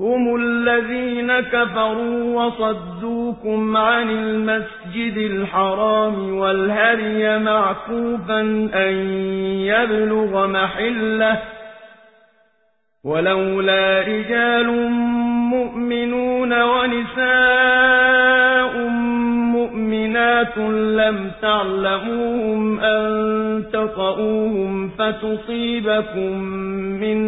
هم الذين كفروا وصدوكم عن المسجد الحرام والهري معكوفا أن يبلغ محلة ولولا رجال مؤمنون ونساء مؤمنات لم تعلموهم أن تطؤوهم فتصيبكم منهم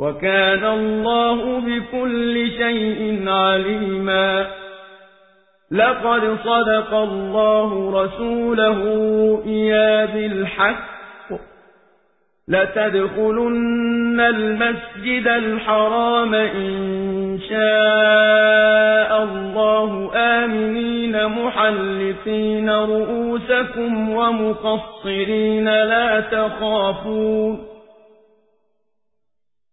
وكان الله بكل شيء عليما. لقد صدق الله رسوله رؤيا بالحق. لتدخلن المسجد الحرام إن شاء الله آمنين محلقين رؤوسكم ومقصرين لا تخافون.